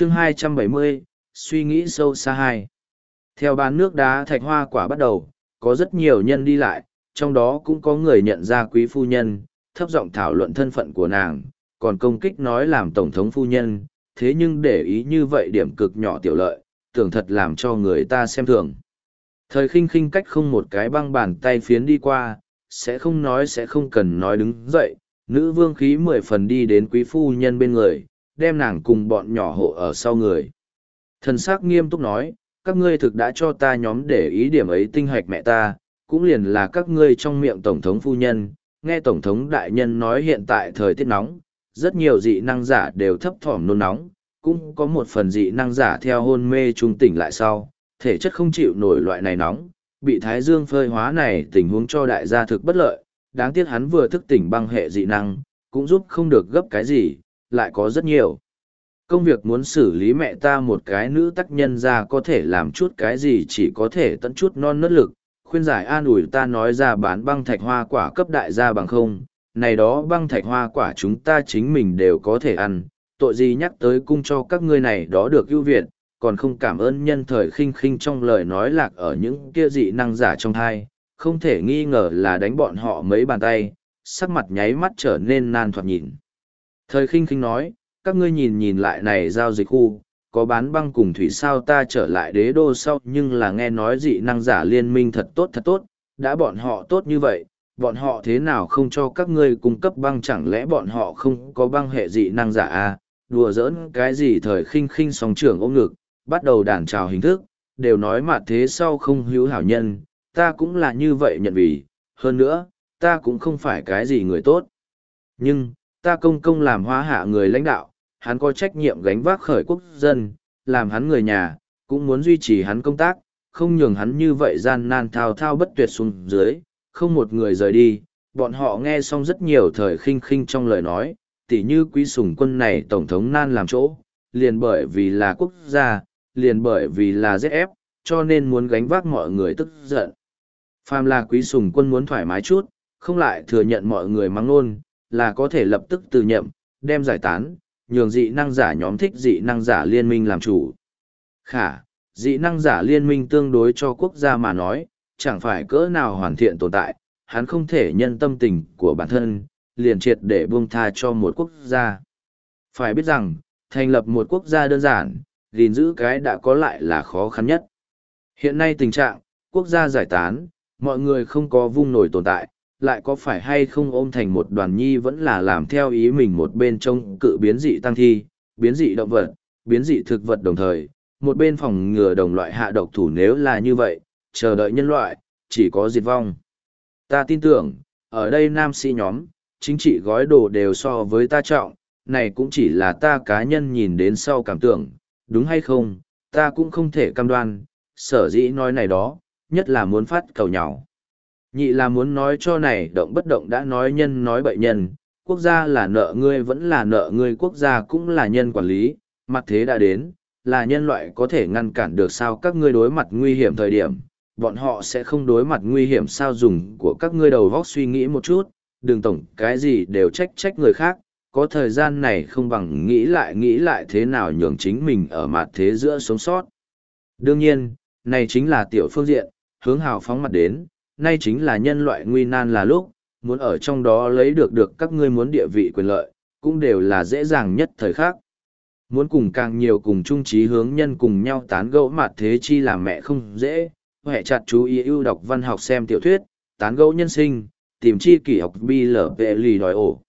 chương 270, suy nghĩ sâu xa hai. Theo bán nước đá thạch hoa quả bắt đầu, có rất nhiều nhân đi lại, trong đó cũng có người nhận ra quý phu nhân, thấp giọng thảo luận thân phận của nàng, còn công kích nói làm tổng thống phu nhân, thế nhưng để ý như vậy điểm cực nhỏ tiểu lợi, tưởng thật làm cho người ta xem thường. Thời khinh khinh cách không một cái băng bàn tay phiến đi qua, sẽ không nói sẽ không cần nói đứng dậy, nữ vương khí mười phần đi đến quý phu nhân bên người, đem nàng cùng bọn nhỏ hộ ở sau người. Thần sắc nghiêm túc nói, các ngươi thực đã cho ta nhóm để ý điểm ấy tinh hạch mẹ ta, cũng liền là các ngươi trong miệng Tổng thống phu nhân, nghe Tổng thống đại nhân nói hiện tại thời tiết nóng, rất nhiều dị năng giả đều thấp thỏm nôn nóng, cũng có một phần dị năng giả theo hôn mê trung tỉnh lại sau, thể chất không chịu nổi loại này nóng, bị thái dương phơi hóa này tình huống cho đại gia thực bất lợi, đáng tiếc hắn vừa thức tỉnh băng hệ dị năng, cũng giúp không được gấp cái gì, lại có rất nhiều. Công việc muốn xử lý mẹ ta một cái nữ tác nhân ra có thể làm chút cái gì chỉ có thể tận chút non nớt lực, khuyên giải an ủi ta nói ra bán băng thạch hoa quả cấp đại gia bằng không, này đó băng thạch hoa quả chúng ta chính mình đều có thể ăn, tội gì nhắc tới cung cho các ngươi này đó được ưu việt, còn không cảm ơn nhân thời khinh khinh trong lời nói lạc ở những kia dị năng giả trong thai, không thể nghi ngờ là đánh bọn họ mấy bàn tay, sắc mặt nháy mắt trở nên nan thoạt nhìn. Thời khinh khinh nói, các ngươi nhìn nhìn lại này giao dịch khu, có bán băng cùng thủy sao ta trở lại đế đô sau nhưng là nghe nói dị năng giả liên minh thật tốt thật tốt, đã bọn họ tốt như vậy, bọn họ thế nào không cho các ngươi cung cấp băng chẳng lẽ bọn họ không có băng hệ dị năng giả à, đùa giỡn cái gì thời khinh khinh song trưởng ôm ngực, bắt đầu đàn trào hình thức, đều nói mà thế sau không hữu hảo nhân, ta cũng là như vậy nhận vì, hơn nữa, ta cũng không phải cái gì người tốt. Nhưng, ta công công làm hóa hạ người lãnh đạo, hắn có trách nhiệm gánh vác khởi quốc dân, làm hắn người nhà, cũng muốn duy trì hắn công tác, không nhường hắn như vậy gian nan thao thao bất tuyệt xuống dưới, không một người rời đi. Bọn họ nghe xong rất nhiều thời khinh khinh trong lời nói, tỉ như quý sùng quân này tổng thống nan làm chỗ, liền bởi vì là quốc gia, liền bởi vì là ZF, cho nên muốn gánh vác mọi người tức giận. Phàm là quý sùng quân muốn thoải mái chút, không lại thừa nhận mọi người mắng nôn, là có thể lập tức từ nhậm, đem giải tán, nhường dị năng giả nhóm thích dị năng giả liên minh làm chủ. Khả, dị năng giả liên minh tương đối cho quốc gia mà nói, chẳng phải cỡ nào hoàn thiện tồn tại, hắn không thể nhân tâm tình của bản thân, liền triệt để buông tha cho một quốc gia. Phải biết rằng, thành lập một quốc gia đơn giản, gìn giữ cái đã có lại là khó khăn nhất. Hiện nay tình trạng, quốc gia giải tán, mọi người không có vung nổi tồn tại, lại có phải hay không ôm thành một đoàn nhi vẫn là làm theo ý mình một bên trông cự biến dị tăng thi, biến dị động vật, biến dị thực vật đồng thời, một bên phòng ngừa đồng loại hạ độc thủ nếu là như vậy, chờ đợi nhân loại, chỉ có diệt vong. Ta tin tưởng, ở đây nam sĩ nhóm, chính trị gói đồ đều so với ta trọng, này cũng chỉ là ta cá nhân nhìn đến sau cảm tưởng, đúng hay không, ta cũng không thể cam đoan, sở dĩ nói này đó, nhất là muốn phát cầu nhỏ. Nhị là muốn nói cho này động bất động đã nói nhân nói bậy nhân, quốc gia là nợ ngươi vẫn là nợ ngươi quốc gia cũng là nhân quản lý, mặt thế đã đến, là nhân loại có thể ngăn cản được sao các ngươi đối mặt nguy hiểm thời điểm, bọn họ sẽ không đối mặt nguy hiểm sao dùng của các ngươi đầu vóc suy nghĩ một chút, đừng tổng cái gì đều trách trách người khác, có thời gian này không bằng nghĩ lại nghĩ lại thế nào nhường chính mình ở mặt thế giữa sống sót. Đương nhiên, này chính là tiểu phương diện, hướng hào phóng mặt đến, nay chính là nhân loại nguy nan là lúc, muốn ở trong đó lấy được được các ngươi muốn địa vị quyền lợi, cũng đều là dễ dàng nhất thời khắc. Muốn cùng càng nhiều cùng chung trí hướng nhân cùng nhau tán gẫu mặt thế chi làm mẹ không dễ, hệ chặt chú ý ưu đọc văn học xem tiểu thuyết, tán gẫu nhân sinh, tìm chi kỷ học bi lở vệ lì đòi ổ.